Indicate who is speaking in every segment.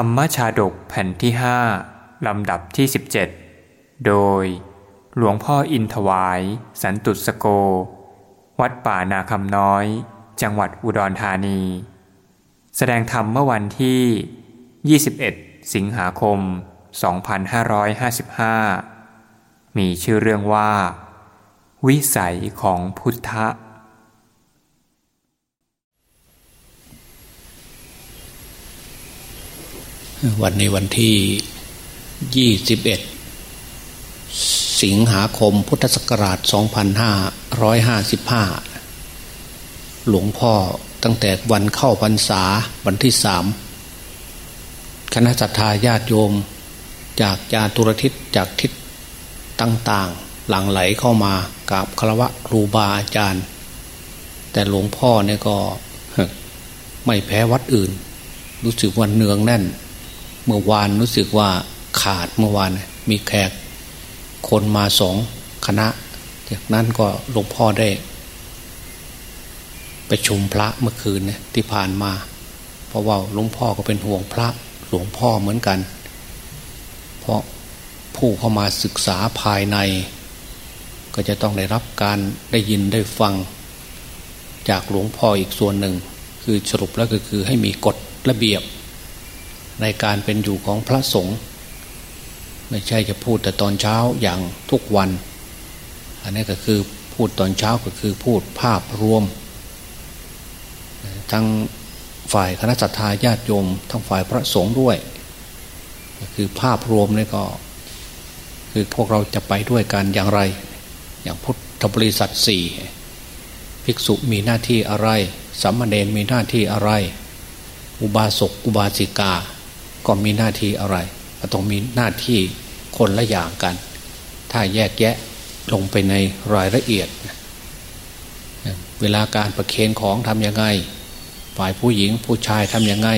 Speaker 1: รรมชาดกแผ่นที่ห้าลำดับที่ 17 โดย หลวงพ่ออินทวาย สันตุสโก วัดป่านาคำน้อย จังหวัดอุดรธานี แสดงธรรมเมื่อวันที่ 21 สิงหาคม 2555 มีชื่อเรื่องว่า วิสัยของพุทธะ
Speaker 2: วันนี้วันที่21สิงหาคมพุทธศักราช 2555 หลวงพ่อตั้งแต่วันเข้าพรรษาวันที่สามคณะสัตยาญาติโยม จากจาตุรทิศจากทิศต่างๆ หลั่งไหลเข้ามากราบคารวะครูบาอาจารย์ แต่หลวงพ่อเนี่ยก็ไม่แพ้วัดอื่น รู้สึกวันเนืองแน่น เมื่อวานรู้สึกว่าขาดเมื่อวานมีแขกคนมาสองคณะ จากนั้นก็หลวงพ่อได้ไปชมพระเมื่อคืนเนี่ยที่ผ่านมา เพราะว่าหลวงพ่อก็เป็นห่วงพระหลวงพ่อเหมือนกัน เพราะผู้เข้ามาศึกษาภายใน ก็จะต้องได้รับการได้ยินได้ฟัง จากหลวงพ่ออีกส่วนหนึ่ง คือสรุปแล้วก็คือให้มีกฎระเบียบ ในการเป็นอยู่ของพระสงฆ์ไม่ใช่จะพูดแต่ตอนเช้าอย่างทุกวัน อันนี้ก็คือพูดตอนเช้าก็คือพูดภาพรวม ทั้งฝ่ายคณะสัตยาญาติโยม ทั้งฝ่ายพระสงฆ์ด้วย ก็คือภาพรวมนี่ก็ คือพวกเราจะไปด้วยกันอย่างไร อย่างพุทธบริษัทสี่ภิกษุมีหน้าที่อะไรสัมมาเนนมีหน้าที่อะไร อุบาสกอุบาสิกา ก็มีหน้าที่อะไรก็ต้องมีหน้าที่คนละอย่างกัน ถ้าแยกแยะลงไปในรายละเอียด เวลาการประเคนของทำยังไง ฝ่ายผู้หญิงผู้ชายทำยังไง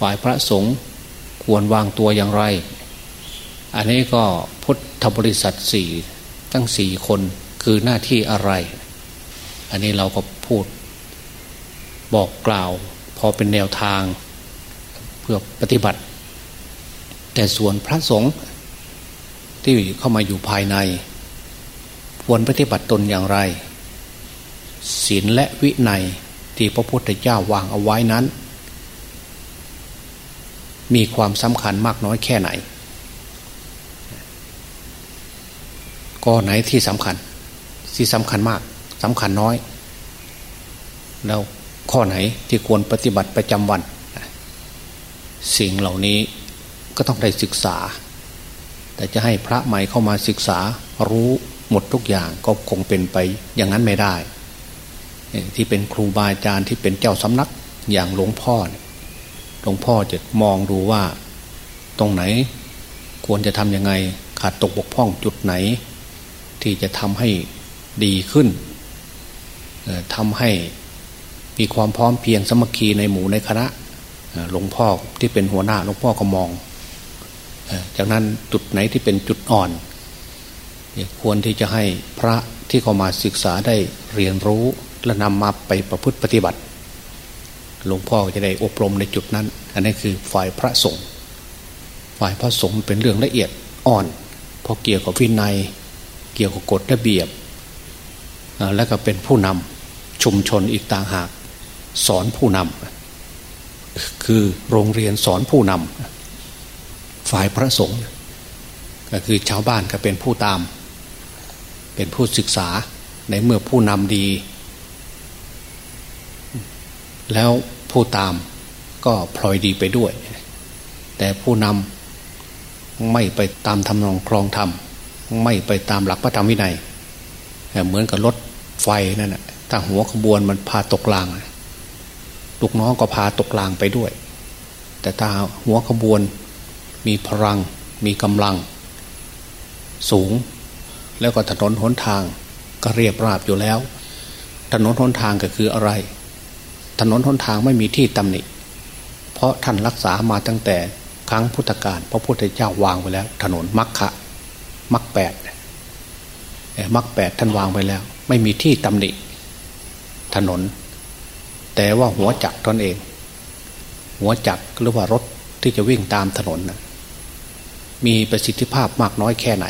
Speaker 2: ฝ่ายพระสงฆ์ควรวางตัวอย่างไร อันนี้ก็พุทธบริษัทสี่ตั้งสี่คนคือหน้าที่อะไร อันนี้เราก็พูด บอกกล่าว พอเป็นแนวทาง พื่อปฏิบัติ แต่ส่วนพระสงฆ์ที่เข้ามาอยู่ภายใน ควรปฏิบัติตนอย่างไรศีลและวินัยที่พระพุทธเจ้าวางเอาไว้นั้น มีความสำคัญมากน้อยแค่ไหนก็ไหนที่สำคัญ ที่สำคัญมากสำคัญน้อย แล้วข้อไหนที่ควรปฏิบัติประจำวัน สิ่งเหล่านี้ก็ต้องได้ศึกษา แต่จะให้พระใหม่เข้ามาศึกษารู้หมดทุกอย่างก็คงเป็นไปอย่างนั้นไม่ได้ ที่เป็นครูบาอาจารย์ที่เป็นเจ้าสำนักอย่างหลวงพ่อหลวงพ่อจะมองดูว่า ตรงไหนควรจะทำยังไงขาดตกบกพร่องจุดไหน ที่จะทำให้ดีขึ้นทำให้มีความพร้อมเพียงสมัคคีในหมู่ในคณะ หลวงพ่อที่เป็นหัวหน้าหลวงพ่อก็มอง จากนั้นจุดไหนที่เป็นจุดอ่อนควรที่จะให้พระที่เข้ามาศึกษาได้เรียนรู้และนำมาไปประพฤติปฏิบัติ หลวงพ่อจะได้อบรมในจุดนั้น อันนี้คือฝ่ายพระสงฆ์ฝ่ายพระสงฆ์เป็นเรื่องละเอียดอ่อนเพราะเกี่ยวกับวินัย เกี่ยวกับกฎระเบียบ และก็เป็นผู้นำชุมชนอีกต่างหาก สอนผู้นำ คือโรงเรียนสอนผู้นำฝ่ายพระสงฆ์ก็คือชาวบ้านก็เป็นผู้ตาม เป็นผู้ศึกษาในเมื่อผู้นำดี แล้วผู้ตามก็พลอยดีไปด้วย แต่ผู้นำไม่ไปตามทำนองครองธรรมไม่ไปตามหลักพระธรรมวินัยเหมือนกับรถไฟนั่นแหะถ้าหัวขบวนมันพาตกลาง ลูกน้องก็พาตกลางไปด้วย แต่ถ้าหัวขบวนมีพลัง มีกำลัง สูง แล้วก็ถนนหนทางก็เรียบราบอยู่แล้ว ถนนหนทางก็คืออะไร ถนนหนทางไม่มีที่ตำหนิ เพราะท่านรักษามาตั้งแต่ครั้งพุทธกาลพระพุทธเจ้าวางไว้แล้ว ถนนมัคคะมัคแปดมัคแปดท่านวางไว้แล้ว ไม่มีที่ตำหนิ ถนน แต่ว่าหัวจักรตนเอง หัวจักรหรือว่ารถที่จะวิ่งตามถนนนะมีประสิทธิภาพมากน้อยแค่ไหน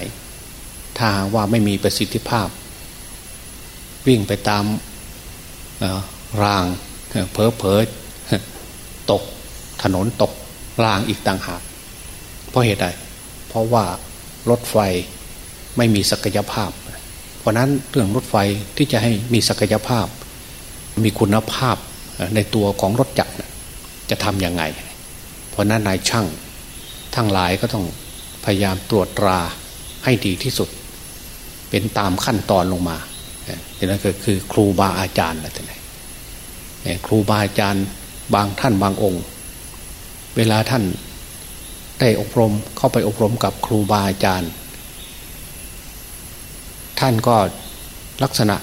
Speaker 2: ถ้าว่าไม่มีประสิทธิภาพ วิ่งไปตามรางเพอเพอตกถนนตกรางอีกต่างหาก เพราะเหตุใด เพราะว่ารถไฟไม่มีศักยภาพ เพราะนั้นเรื่องรถไฟที่จะให้มีศักยภาพ มีคุณภาพ ในตัวของรถจักรจะทำยังไง เพราะนั้นนายช่างทั้งหลายก็ต้องพยายามตรวจตราให้ดีที่สุด เป็นตามขั้นตอนลงมาดังนั้นก็คือครูบาอาจารย์นะท่านครูบาอาจารย์บางท่านบางองค์ เวลาท่านได้อบรมเข้าไปอบรมกับครูบาอาจารย์ ท่านก็ลักษณะ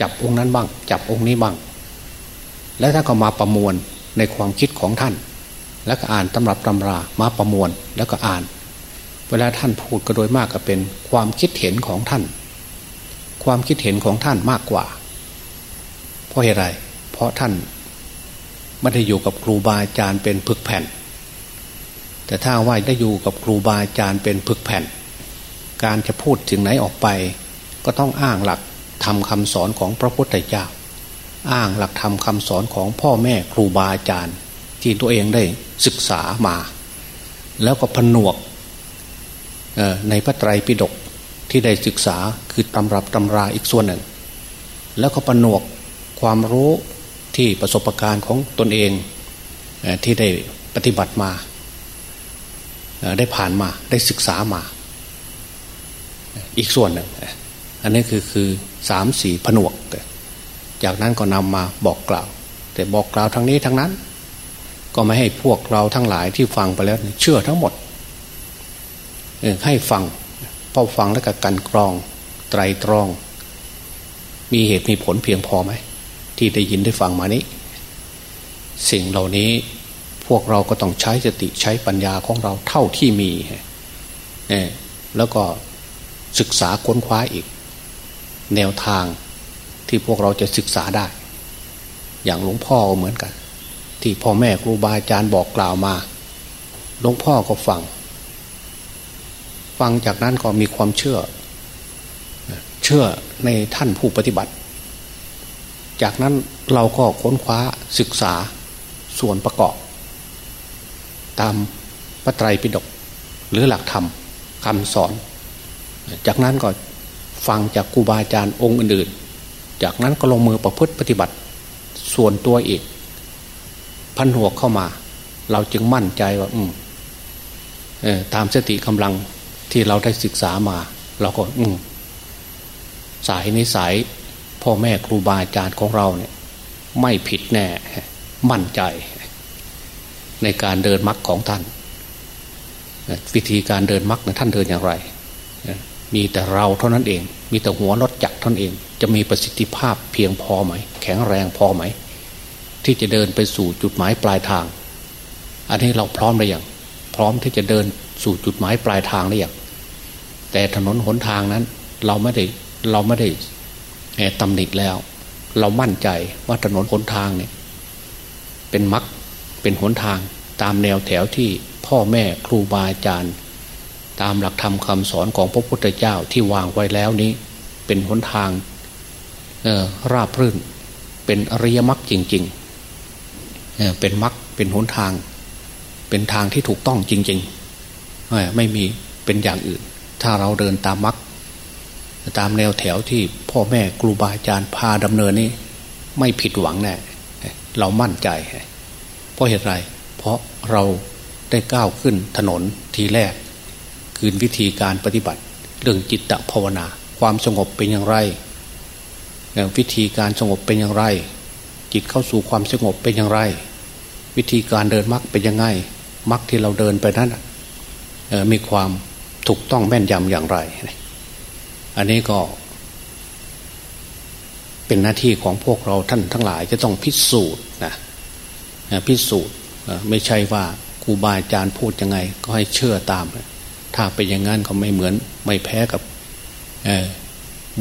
Speaker 2: จับองค์นั้นบ้าง จับองค์นี้บ้าง แล้วท่านก็มาประมวลในความคิดของท่าน แล้วก็อ่านตำรับตำรามาประมวลแล้วก็อ่าน เวลาท่านพูดก็โดยมากก็เป็นความคิดเห็นของท่าน ความคิดเห็นของท่านมากกว่า เพราะเหตุไร เพราะท่านไม่ได้อยู่กับครูบาอาจารย์เป็นพึกแผ่น แต่ถ้าว่าได้อยู่กับครูบาอาจารย์เป็นพึกแผ่น การจะพูดถึงไหนออกไป ก็ต้องอ้างหลักทำคำสอนของพระพุทธเจ้า อ้างหลักธรรมคาสอนของพ่อแม่ครูบาอาจารย์ ที่ตัวเองได้ศึกษามา แล้วก็ผนวกในพระไตรปิฎกที่ได้ศึกษาคือตำรับตำราอีกส่วนหนึ่ง แล้วก็ผนวกความรู้ที่ประสบการณ์ของตนเองที่ได้ปฏิบัติมา ได้ผ่านมาได้ศึกษามา อีกส่วนหนึ่ง อันนี้คือคือสามสี่ผนวก จากนั้นก็นำมาบอกกล่าว แต่บอกกล่าวทั้งนี้ทั้งนั้น ก็ไม่ให้พวกเราทั้งหลายที่ฟังไปแล้วเชื่อทั้งหมดให้ฟังพอฟังแล้วก็กันกรอง ไตรตรอง มีเหตุมีผลเพียงพอไหมที่ได้ยินได้ฟังมานี้ สิ่งเหล่านี้พวกเราก็ต้องใช้สติใช้ปัญญาของเราเท่าที่มีแล้วก็ศึกษาค้นคว้าอีก แนวทาง ที่พวกเราจะศึกษาได้ อย่างหลวงพ่อก็เหมือนกัน ที่พ่อแม่ครูบาอาจารย์บอกกล่าวมาหลวงพ่อก็ฟัง ฟังจากนั้นก็มีความเชื่อ เชื่อในท่านผู้ปฏิบัติ จากนั้นเราก็ค้นคว้าศึกษาส่วนประกอบ ตามพระไตรปิฎกหรือหลักธรรมคำสอน จากนั้นก็ฟังจากครูบาอาจารย์องค์อื่น จากนั้นก็ลงมือประพฤติปฏิบัติ ส่วนตัวอีก พันหัวเข้ามา เราจึงมั่นใจว่า อืมตามสติกำลังที่เราได้ศึกษามา เราก็ อืมสายนี้สายพ่อแม่ครูบาอาจารย์ของเราเนี่ย ไม่ผิดแน่ มั่นใจ ในการเดินมรรคของท่าน วิธีการเดินมรรคท่านเดินอย่างไร มีแต่เราเท่านั้นเอง มีแต่หัวรถจักรท่านเอง จะมีประสิทธิภาพเพียงพอไหม แข็งแรงพอไหม ที่จะเดินไปสู่จุดหมายปลายทาง อันนี้เราพร้อมหรือยังพร้อมที่จะเดินสู่จุดหมายปลายทางหรือยังแต่ถนนหนทางนั้น เราไม่ได้เราไม่ได้ตำหนิแล้ว เรามั่นใจว่าถนนหนทางเนี่ยเป็นมรรคเป็นหนทางตามแนวแถวที่พ่อแม่ครูบาอาจารย์ ตามหลักธรรมคำสอนของพระพุทธเจ้าที่วางไว้แล้วนี้ เป็นหนทาง ราบรื่น เป็นอริยมรรคจริงๆเเป็นมรรคเป็นหนทาง เป็นทางที่ถูกต้องจริงๆไม่มีเป็นอย่างอื่น ถ้าเราเดินตามมรรคตามแนวแถวที่พ่อแม่ครูบาอาจารย์พาดำเนินนี้ไม่ผิดหวังแน่เรามั่นใจ เพราะเหตุไร เพราะเราได้ก้าวขึ้นถนนทีแรก คืนวิธีการปฏิบัติ เรื่องจิตตภาวนา ความสงบเป็นอย่างไร วิธีการสงบเป็นอย่างไร จิตเข้าสู่ความสงบเป็นอย่างไร วิธีการเดินมรรคเป็นยังไงมรรคที่เราเดินไปนั้นมีความถูกต้องแม่นยำอย่างไร อันนี้ก็ เป็นหน้าที่ของพวกเราท่านทั้งหลายจะต้องพิสูจน์นะพิสูจน์ไม่ใช่ว่าครูบาอาจารย์พูดยังไง ก็ให้เชื่อตาม ถ้าเป็นอย่างนั้นก็ไม่เหมือนไม่แพ้กับ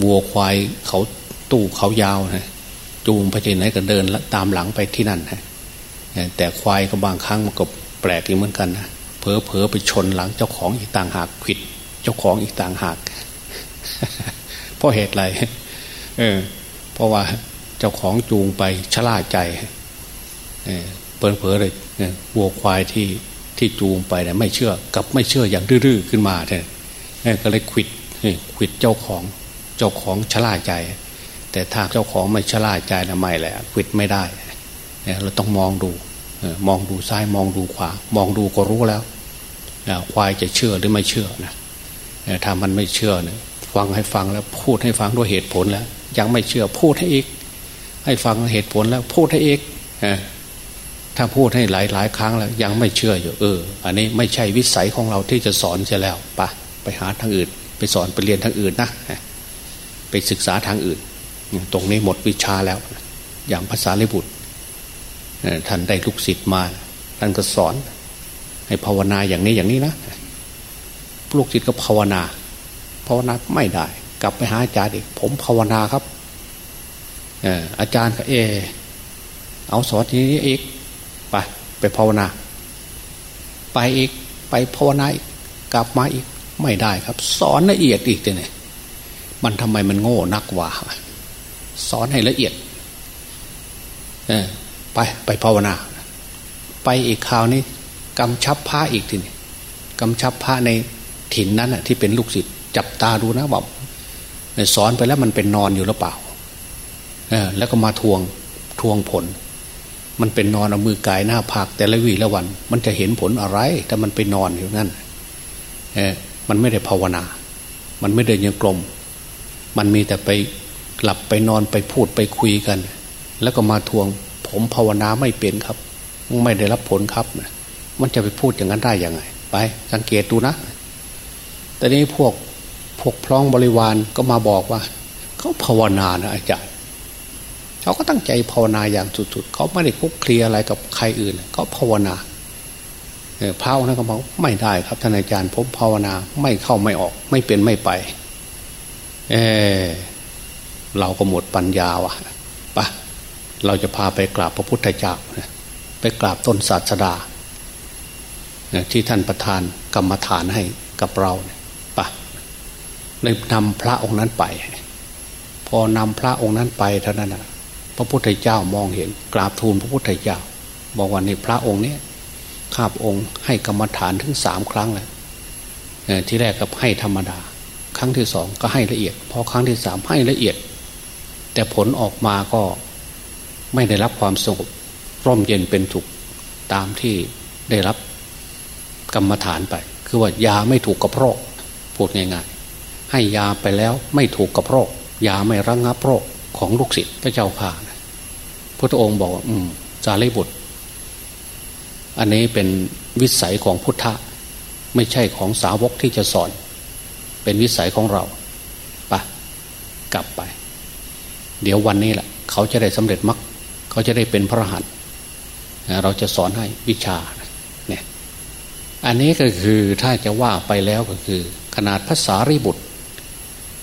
Speaker 2: วัวควายเขา ตู้เขายาวนะจูงไปที่ไหนก็เดินตามหลังไปที่นั่นฮะแต่ควายก็บางครั้งมันก็แปลกอีกเหมือนกันนะเผลอเผลอไปชนหลังเจ้าของอีกต่างหากขิด เจ้าของอีกต่างหากเพราะเหตุอะไรเออ เพราะว่าเจ้าของจูงไปชะล่าใจเออเปิดเผลอเลยวัวควายที่ที่จูงไปเนี่ยไม่เชื่อกับไม่เชื่ออย่างดื้อขึ้นมาเนี่ยก็เลยขิดขิดเจ้าของ เจ้าของชะล่าใจ แต่ถ้าเจ้าของไม่ชะล่าใจนะไม่แหละขิดไม่ได้เราต้องมองดูมองดูซ้ายมองดูขวา มองดูก็รู้แล้วควายจะเชื่อหรือไม่เชื่อนะถ้ามันไม่เชื่อเนี่ยฟังให้ฟังแล้วพูดให้ฟังด้วยเหตุผลแล้ว ยังไม่เชื่อพูดให้อีก ให้ฟังเหตุผลแล้วพูดให้อีกถ้าพูดให้หลายหลายครั้งแล้ว ยังไม่เชื่ออยู่เออ อันนี้ไม่ใช่วิสัยของเราที่จะสอนเสียแล้วปะไปหาทางอื่น ไปสอนไปเรียนทางอื่นนะไปศึกษาทางอื่น ตรงนี้หมดวิชาแล้ว อย่างภาษาลิบุตรท่านได้ลูกศิษย์มา ท่านก็สอน ให้ภาวนาอย่างนี้อย่างนี้นะลูกศิษย์ก็ภาวนา ภาวนาไม่ได้ กลับไปหาอาจารย์อีกผมภาวนาครับอาจารย์ก็เอ เอาสอนทีนี้อีกไปไปภาวนา ไปอีกไปภาวนาอีกกลับมาอีกไม่ได้ครับ สอนละเอียดอีกเนี่ยมันทำไมมันโง่นักวะ สอนให้ละเอียดไปไปภาวนา ไปอีกคราวนี้กำชับพระอีกทีนี่กำชับพระในถิ่นนั้นที่เป็นลูกศิษย์จับตาดูนะบอกสอนไปแล้วมันเป็นนอนอยู่หรือเปล่าแล้วก็มาทวงทวงผล มันเป็นนอนเอามือกายหน้าผากแต่ละวีละวัน มันจะเห็นผลอะไรถ้ามันไปนอนอยู่นั่นมันไม่ได้ภาวนา มันไม่ได้ยังกลม มันมีแต่ไป หลับไปนอนไปพูดไปคุยกัน แล้วก็มาทวง ผมภาวนาไม่เป็นครับ ไม่ได้รับผลครับ มันจะไปพูดอย่างนั้นได้ยังไง ไป สังเกตดูนะ แต่นี้พวกพวกพร้องบริวารก็มาบอกว่า เขาภาวนานะอาจารย์เขาก็ตั้งใจภาวนาอย่างสุดๆ เขาไม่ได้คุกเคลียอะไรกับใครอื่น เขาภาวนาพระนั้นก็บอกไม่ได้ครับท่านอาจารย์ผมภาวนาไม่เข้าไม่ออก ไม่เป็นไม่ไป เออ เราก็หมดปัญญาวะปะเราจะพาไปกราบพระพุทธเจ้าไปกราบต้นศาสดาที่ท่านประทานกรรมฐานให้กับเราปะเลยนำพระองค์นั้นไป พอนำพระองค์นั้นไปเท่านั้นนะพระพุทธเจ้ามองเห็น กราบทูลพระพุทธเจ้า บอกว่าในพระองค์นี้ข้าพองค์ให้กรรมฐานถึงสามครั้งแล้วที่แรกก็ให้ธรรมดา ครั้งที่สองก็ให้ละเอียด พอครั้งที่สามให้ละเอียด แต่ผลออกมาก็ไม่ได้รับความสงบร่มเย็นเป็นถูกตามที่ได้รับกรรมฐานไป คือว่ายาไม่ถูกกระเพาะพูดง่ายๆ ให้ยาไปแล้วไม่ถูกกระเพาะยาไม่ระงงับโรคของลูกศิษย์พระเจ้าข่าพระองค์บอกอืมจารีบุตร อันนี้เป็นวิสัยของพุทธะไม่ใช่ของสาวกที่จะสอน เป็นวิสัยของเราปะกลับไป เดี๋ยววันนี้แหละเขาจะได้สำเร็จมรรคเขาจะได้เป็นพระหันเราจะสอนให้วิชาเนี่ยอันนี้ก็คือถ้าจะว่าไปแล้วก็คือ ขนาดภาษาริบุตร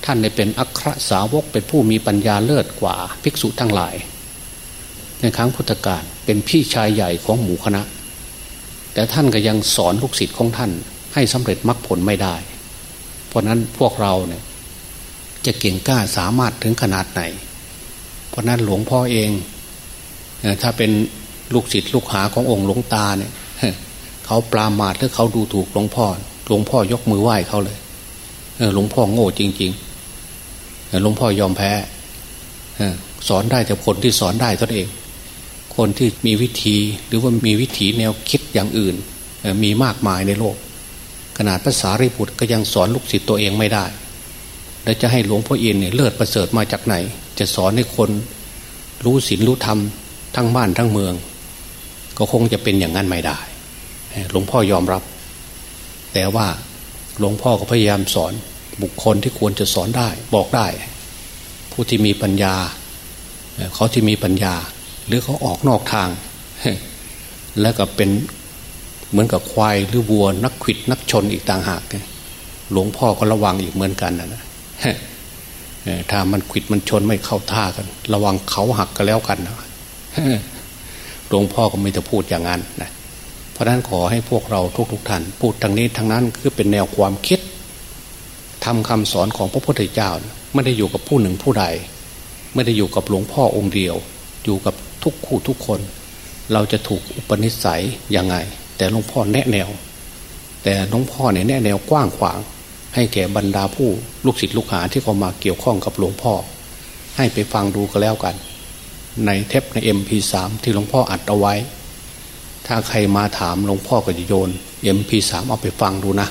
Speaker 2: ท่านได้เป็นอัครสาวกเป็นผู้มีปัญญาเลิศกว่า ภิกษุทั้งหลาย ในครั้งพุทธกาลเป็นพี่ชายใหญ่ของหมู่คณะ แต่ท่านก็ยังสอนลูกศิษย์ของท่าน ให้สำเร็จมรรคผลไม่ได้ เพราะนั้นพวกเราเนี่ยจะเก่งกล้าสามารถถึงขนาดไหน ราะนั้นหลวงพ่อเองถ้าเป็นลูกศิษย์ลูกหาขององค์หลวงตาเนี่ยเขาปรามาทหรือเขาดูถูกหลวงพ่อ หลวงพ่อยกมือไหว้เขาเลยหลวงพ่อโง่จริง ๆ หลวงพ่อยอมแพ้สอนได้แต่คนที่สอนได้ตนเอง คนที่มีวิธีหรือว่ามีวิถีแนวคิดอย่างอื่น มีมากมายในโลก ขนาดภาษาริบุตรก็ยังสอนลูกศิษย์ตัวเองไม่ได้ แล้วจะให้หลวงพ่ออินเนี่ยเลิศประเสริฐมาจากไหน จะสอนให้คนรู้ศีลรู้ธรรมทั้งบ้านทั้งเมือง ก็คงจะเป็นอย่างนั้นไม่ได้หลวงพ่อยอมรับ แต่ว่าหลวงพ่อก็พยายามสอนบุคคลที่ควรจะสอนได้ บอกได้ ผู้ที่มีปัญญา เขาที่มีปัญญา หรือเขาออกนอกทาง แล้วก็เป็นเหมือนกับควายหรือวัวนักขิดนักชนอีกต่างหากหลวงพ่อก็ระวังอีกเหมือนกันนะ ถ้ามันขิดมันชนไม่เข้าท่ากัน ระวังเขาหักกันแล้วกันนะหลวงพ่อก็ไม่จะพูดอย่างนั้นนะเพราะนั้นขอให้พวกเราทุกๆท่านพูดทางนี้ทางนั้นคือเป็นแนวความคิดทำคำสอนของพระพุทธเจ้า ไม่ได้อยู่กับผู้หนึ่งผู้ใด ไม่ได้อยู่กับหลวงพ่อองค์เดียว อยู่กับทุกคู่ทุกคน เราจะถูกอุปนิสัยยังไง แต่หลวงพ่อแนะแนว แต่หลวงพ่อเนี่ยแนะแนวกว้างขวาง ให้แก่บรรดาผู้ลูกศิษย์ลูกหาที่เขามาเกี่ยวข้องกับหลวงพ่อ ให้ไปฟังดูก็แล้วกัน ในเทปใน MP3 ที่หลวงพ่ออัดเอาไว้ ถ้าใครมาถามหลวงพ่อก็จะโยน MP3 เอาไปฟังดูนะ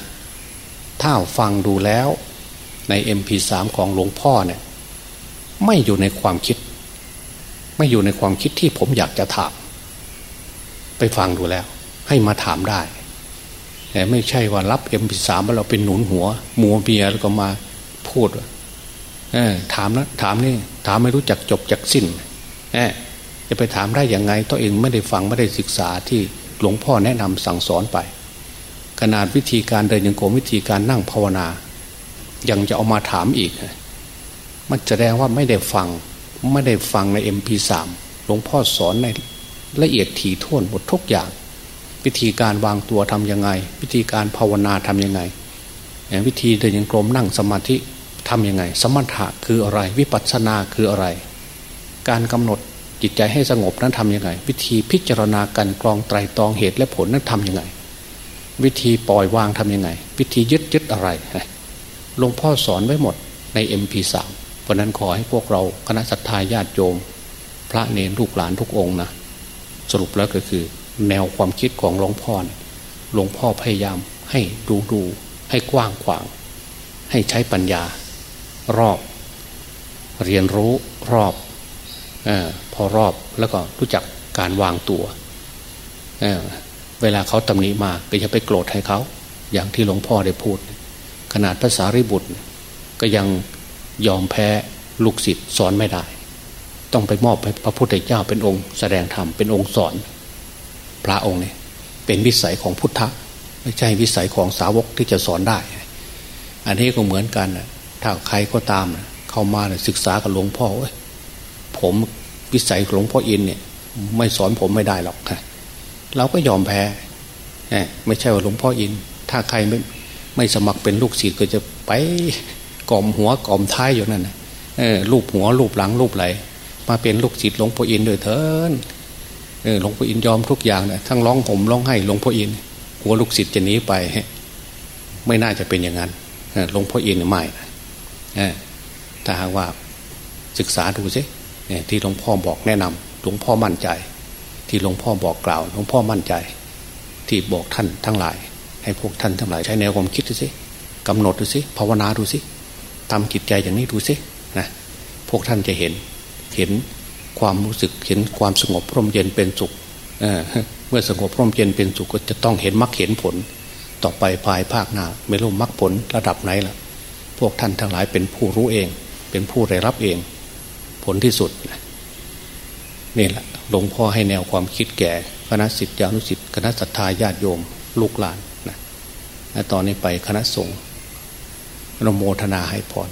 Speaker 2: ถ้าฟังดูแล้วใน MP3 ของหลวงพ่อเนี่ยไม่อยู่ในความคิด ไม่อยู่ในความคิดที่ผมอยากจะถาม ไปฟังดูแล้ว ให้มาถามได้ แต่ไม่ใช่ว่ารับ MP3 แล้วเราเป็นหนุนหัวมัวเบียแล้วก็มาพูดอถามนะถามนี่ ถามไม่รู้จักจบจักสิ้นจะไปถามได้ยังไง ตัวเองไม่ได้ฟังไม่ได้ศึกษาที่หลวงพ่อแนะนำสั่งสอนไป ขนาดวิธีการเดินยังโกมวิธีการนั่งภาวนา ยังจะเอามาถามอีก มันแสดงว่าไม่ได้ฟังไม่ได้ฟังใน MP3 หลวงพ่อสอนในละเอียดถี่ถ้วนหมดทุกอย่าง วิธีการวางตัวทำยังไง วิธีการภาวนาทำยังไง วิธีเดินยังกลมนั่งสมาธิทำยังไง สมถะคืออะไร วิปัสสนาคืออะไร การกำหนดจิตใจให้สงบนั้นทำยังไง วิธีพิจารณาการกรองไตรตรองเหตุและผลนั้นทำยังไง วิธีปล่อยวางทำยังไง วิธียึดยึดอะไรหลวงพ่อสอนไว้หมดใน MP3 เพราะนั้นขอให้พวกเราคณะสัตยาญาติโยม พระเนรลูกหลานทุกองนะ สรุปแล้วก็คือ แนวความคิดของหลวงพ่อหลวงพ่อพยายามให้ดูดูให้กว้างขวาง ให้ใช้ปัญญา รอบ เรียนรู้รอบอพอรอบแล้วก็รู้จักการวางตัวเเวลาเขาตำหนิมาก็จะไปโกรธให้เขา อย่างที่หลวงพ่อได้พูด ขนาดภาษาริบุตร ก็ยังยอมแพ้ลูกศิษย์สอนไม่ได้ ต้องไปมอบให้พระพุทธเจ้าเป็นองค์ แสดงธรรมเป็นองค์สอน พระองค์เนี่ยเป็นวิสัยของพุทธะไม่ใช่วิสัยของสาวกที่จะสอนได้ อันนี้ก็เหมือนกันถ้าใครก็ตามเข้ามาศึกษากับหลวงพ่อผมวิสัยหลวงพ่ออินเนี่ย ไม่สอนผมไม่ได้หรอกค่ะเราก็ยอมแพ้ไม่ใช่ว่าหลวงพ่ออิน ถ้าใครไม่ไม่สมัครเป็นลูกศิษย์ก็จะไปกล่อมหัวกล่อมท้ายอยู่นั่นเออรูปหัวรูปหลังรูปไหลมาเป็นลูกศิษย์หลวงพ่ออินโดยเถิน หลวงพ่ออินยอมทุกอย่างนะทั้งร้องห่มร้องไห้หลวงพ่ออินหัวลูกศิษย์จะหนีไป ไม่น่าจะเป็นอย่างนั้นหลวงพ่ออินไม่ถ้าหากว่าศึกษาดูสิที่หลวงพ่อบอกแนะนำหลวงพ่อมั่นใจ ที่หลวงพ่อบอกกล่าวหลวงพ่อมั่นใจ ที่บอกท่านทั้งหลาย ให้พวกท่านทั้งหลายใช้แนวความคิดดูสิกำหนดดูสิภาวนาดูสิทำจิตใจอย่างนี้ดูสินะพวกท่านจะเห็นเห็น ความรู้สึกเห็นความสงบร่มเย็นเป็นสุขเเมื่อสงบร่มเย็นเป็นสุขก็จะต้องเห็นมรรคเห็นผล ต่อไปภายภาคหน้าไม่รู้มรรคผลระดับไหนล่ะ พวกท่านทั้งหลายเป็นผู้รู้เอง เป็นผู้ได้รับเอง ผลที่สุดนี่แหละหลวงพ่อให้แนวความคิดแก่คณะสิทธิอนุสิทธิคณะศรัทธาญาติโยม ลูกหลานนะตอนนี้ไปคณะสงฆ์นโมทนาให้พร